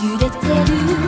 揺れてる。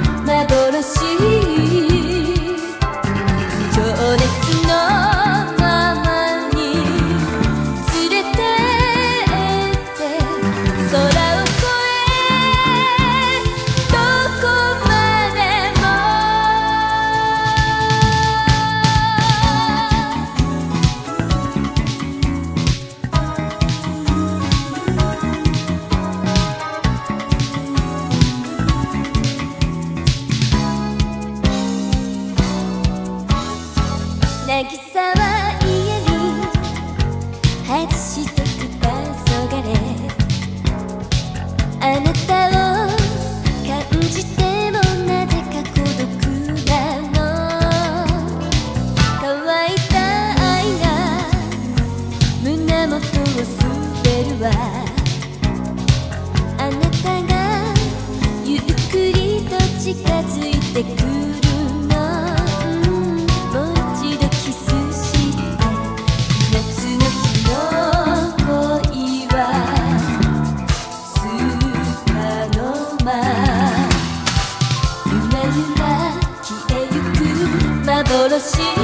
渚は家に外しとくたそがれあなたを感じてもなぜか孤独なの乾いた愛が胸元を滑るわあなたがゆっくりと近づいてくるしい